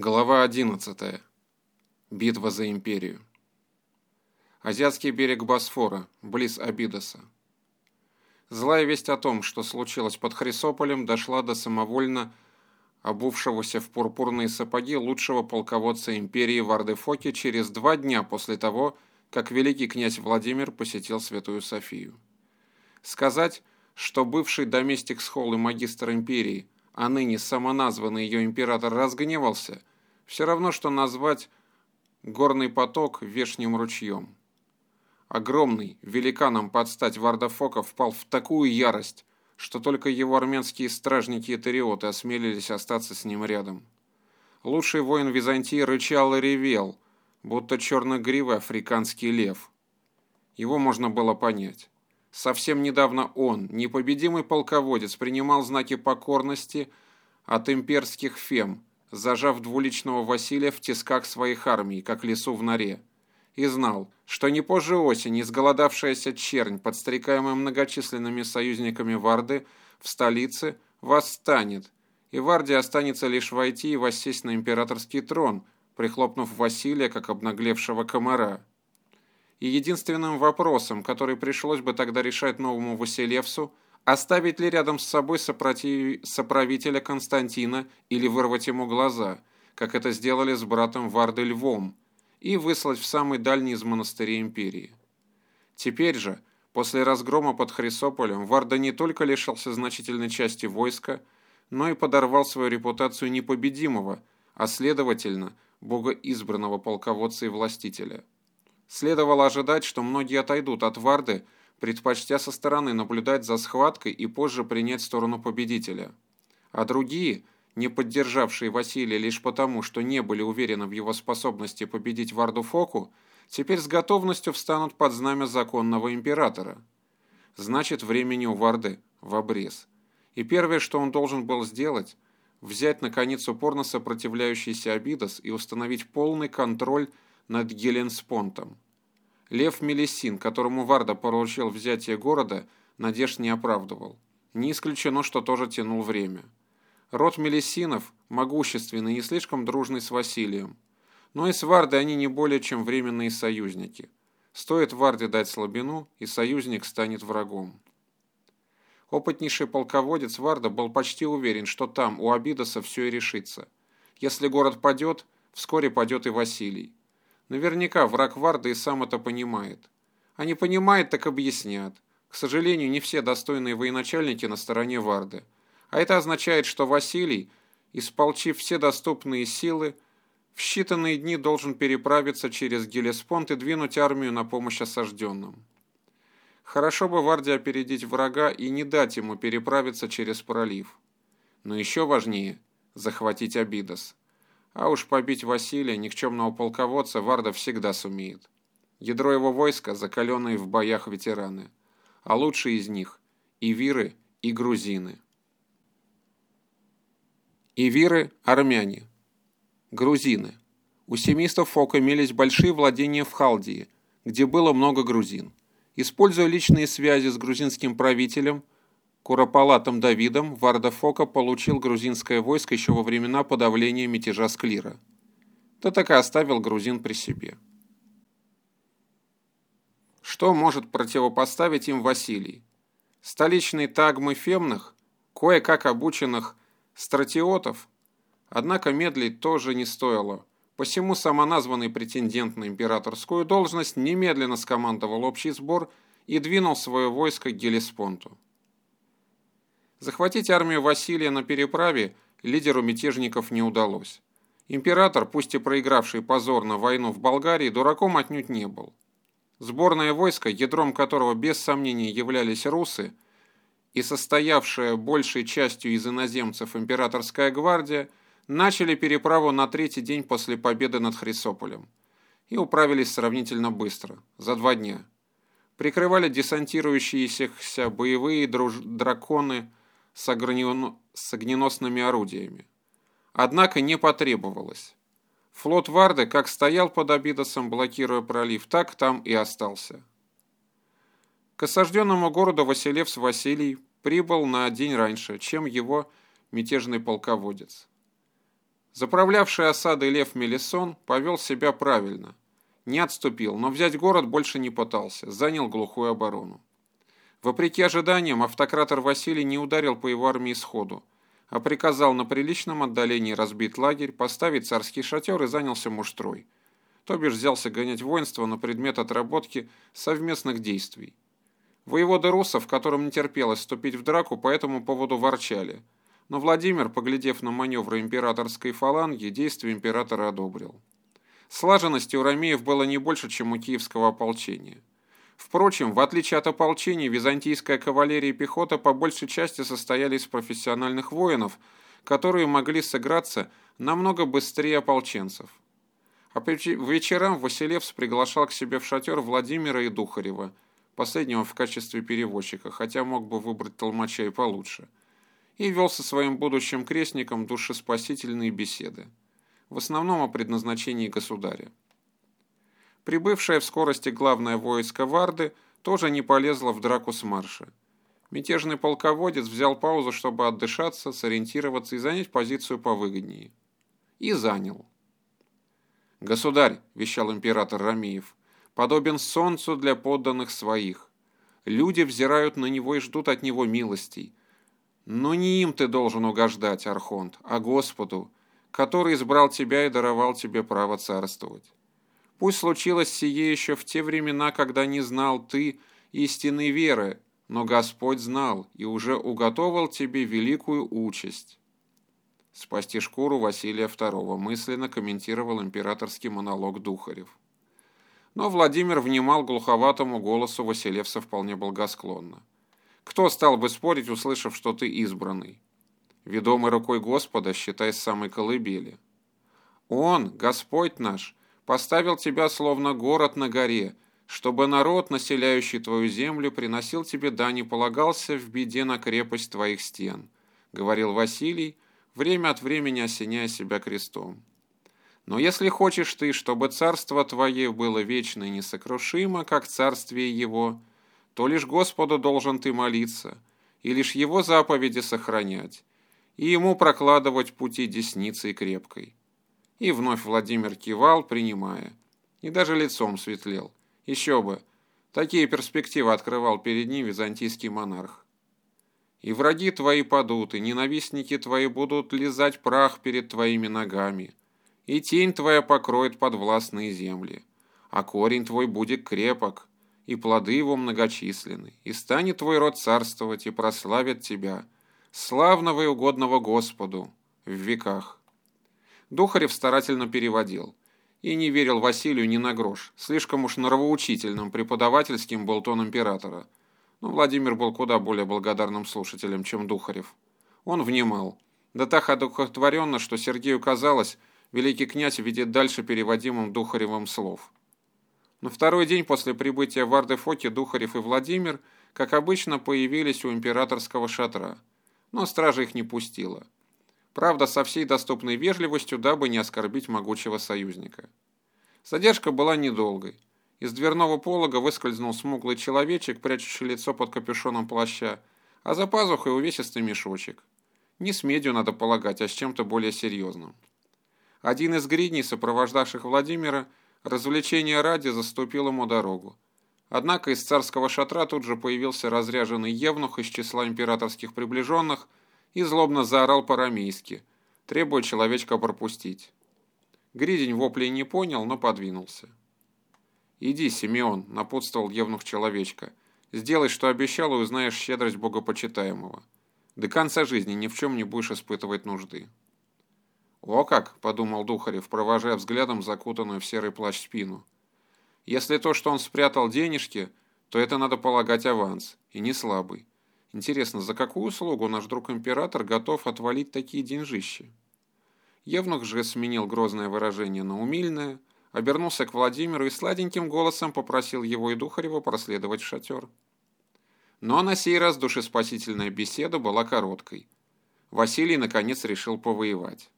Глава 11. Битва за империю. Азиатский берег Босфора, близ Абидоса. Злая весть о том, что случилось под Хрисополем, дошла до самовольно обувшегося в пурпурные сапоги лучшего полководца империи Вардефоки через два дня после того, как великий князь Владимир посетил Святую Софию. Сказать, что бывший доместик Схол и магистр империи – а ныне самоназванный ее император разгневался, все равно, что назвать горный поток вешним ручьем. Огромный, великаном под стать Вардафока впал в такую ярость, что только его армянские стражники и тариоты осмелились остаться с ним рядом. Лучший воин Византии рычал и ревел, будто черно-гривый африканский лев. Его можно было понять. Совсем недавно он, непобедимый полководец, принимал знаки покорности от имперских фем, зажав двуличного Василия в тисках своих армий, как лесу в норе, и знал, что не позже осени изголодавшаяся чернь, подстрекаемая многочисленными союзниками Варды, в столице восстанет, и Варде останется лишь войти и воссесть на императорский трон, прихлопнув Василия, как обнаглевшего комара. И единственным вопросом, который пришлось бы тогда решать новому Василевсу, оставить ли рядом с собой сопротив... соправителя Константина или вырвать ему глаза, как это сделали с братом Варды Львом, и выслать в самый дальний из монастырей империи. Теперь же, после разгрома под Хрисополем, Варда не только лишился значительной части войска, но и подорвал свою репутацию непобедимого, а следовательно, богоизбранного полководца и властителя. Следовало ожидать, что многие отойдут от Варды, предпочтя со стороны наблюдать за схваткой и позже принять сторону победителя. А другие, не поддержавшие Василия лишь потому, что не были уверены в его способности победить Варду Фоку, теперь с готовностью встанут под знамя законного императора. Значит, времени у Варды в обрез. И первое, что он должен был сделать – взять, наконец, упорно сопротивляющийся Абидос и установить полный контроль над Геленспонтом. Лев Мелисин, которому Варда поручил взятие города, надежд не оправдывал. Не исключено, что тоже тянул время. Род Мелисинов могущественный и слишком дружный с Василием. Но и с Вардой они не более чем временные союзники. Стоит Варде дать слабину, и союзник станет врагом. Опытнейший полководец Варда был почти уверен, что там, у Абидоса, все и решится. Если город падет, вскоре падет и Василий. Наверняка враг Варда и сам это понимает. А не понимает, так объяснят. К сожалению, не все достойные военачальники на стороне Варды. А это означает, что Василий, исполчив все доступные силы, в считанные дни должен переправиться через Гелеспонт и двинуть армию на помощь осажденным. Хорошо бы Варде опередить врага и не дать ему переправиться через пролив. Но еще важнее – захватить Абидос. А уж побить Василия, никчемного полководца, Варда всегда сумеет. Ядро его войска – закаленные в боях ветераны. А лучшие из них – и виры, и грузины. Ивиры – армяне. Грузины. У семистов Фок имелись большие владения в Халдии, где было много грузин. Используя личные связи с грузинским правителем – Куропалатом Давидом Варда Фока получил грузинское войско еще во времена подавления мятежа Склира. То так и оставил грузин при себе. Что может противопоставить им Василий? Столичные тагмы фемных, кое-как обученных стратиотов, однако медлить тоже не стоило. Посему самоназванный претендент на императорскую должность немедленно скомандовал общий сбор и двинул свое войско к Гелеспонту. Захватить армию Василия на переправе лидеру мятежников не удалось. Император, пусть и проигравший позорно войну в Болгарии, дураком отнюдь не был. Сборное войско, ядром которого без сомнения являлись русы, и состоявшая большей частью из иноземцев императорская гвардия, начали переправу на третий день после победы над Хрисополем и управились сравнительно быстро, за два дня. Прикрывали десантирующиеся боевые драконы с, огнен... с огненосными орудиями. Однако не потребовалось. Флот Варды как стоял под Абидосом, блокируя пролив, так там и остался. К осажденному городу Василевс Василий прибыл на день раньше, чем его мятежный полководец. Заправлявший осадой Лев Мелисон повел себя правильно. Не отступил, но взять город больше не пытался, занял глухую оборону. Вопреки ожиданиям, автократор Василий не ударил по его армии сходу, а приказал на приличном отдалении разбить лагерь, поставить царский шатер и занялся муштрой. То бишь взялся гонять воинство на предмет отработки совместных действий. Воеводы русов, которым не терпелось вступить в драку, по этому поводу ворчали. Но Владимир, поглядев на маневры императорской фаланги, действия императора одобрил. Слаженности у ромеев было не больше, чем у киевского ополчения. Впрочем, в отличие от ополчения, византийская кавалерия и пехота по большей части состояли из профессиональных воинов, которые могли сыграться намного быстрее ополченцев. А по вечерам Василевс приглашал к себе в шатер Владимира и Духарева, последнего в качестве переводчика, хотя мог бы выбрать толмача и получше, и вел со своим будущим крестником душеспасительные беседы, в основном о предназначении государя. Прибывшее в скорости главное войско Варды тоже не полезло в драку с марша. Мятежный полководец взял паузу, чтобы отдышаться, сориентироваться и занять позицию повыгоднее. И занял. «Государь», — вещал император Рамиев, — «подобен солнцу для подданных своих. Люди взирают на него и ждут от него милостей. Но не им ты должен угождать, Архонт, а Господу, который избрал тебя и даровал тебе право царствовать. Пусть случилось сие еще в те времена, когда не знал ты истинной веры, но Господь знал и уже уготовал тебе великую участь. Спасти шкуру Василия II мысленно комментировал императорский монолог Духарев. Но Владимир внимал глуховатому голосу Василевса вполне благосклонно. Кто стал бы спорить, услышав, что ты избранный? Ведомый рукой Господа, считай, с самой колыбели. Он, Господь наш, поставил тебя словно город на горе, чтобы народ, населяющий твою землю, приносил тебе дань и полагался в беде на крепость твоих стен», — говорил Василий, время от времени осеняя себя крестом. «Но если хочешь ты, чтобы царство твое было вечно и несокрушимо, как царствие его, то лишь Господу должен ты молиться, и лишь его заповеди сохранять, и ему прокладывать пути десницей крепкой. И вновь Владимир кивал, принимая. И даже лицом светлел. Еще бы. Такие перспективы открывал перед ним византийский монарх. И враги твои падут, и ненавистники твои будут лизать прах перед твоими ногами. И тень твоя покроет подвластные земли. А корень твой будет крепок, и плоды его многочисленны. И станет твой род царствовать, и прославит тебя, славного и угодного Господу, в веках. Духарев старательно переводил. И не верил Василию ни на грош. Слишком уж нравоучительным преподавательским был тон императора. Но Владимир был куда более благодарным слушателем, чем Духарев. Он внимал. Да так одухотворенно, что Сергею казалось, великий князь видит дальше переводимым Духаревым слов. На второй день после прибытия в Ардефоке Духарев и Владимир, как обычно, появились у императорского шатра. Но стража их не пустила. Правда, со всей доступной вежливостью, дабы не оскорбить могучего союзника. Задержка была недолгой. Из дверного полога выскользнул смуглый человечек, прячущий лицо под капюшоном плаща, а за пазухой увесистый мешочек. Не с медью, надо полагать, а с чем-то более серьезным. Один из гридней, сопровождавших Владимира, развлечения ради заступил ему дорогу. Однако из царского шатра тут же появился разряженный евнух из числа императорских приближенных – и злобно заорал по-рамейски, требуя человечка пропустить. Гридень воплей не понял, но подвинулся. «Иди, Симеон», — напутствовал евнух человечка, — «сделай, что обещал, и узнаешь щедрость богопочитаемого. До конца жизни ни в чем не будешь испытывать нужды». «О как!» — подумал Духарев, провожая взглядом закутанную в серый плащ спину. «Если то, что он спрятал денежки, то это надо полагать аванс, и не слабый. Интересно, за какую услугу наш друг-император готов отвалить такие деньжищи? Евнух же сменил грозное выражение на умильное, обернулся к Владимиру и сладеньким голосом попросил его и Духарева проследовать в шатер. Но на сей раз душеспасительная беседа была короткой. Василий наконец решил повоевать.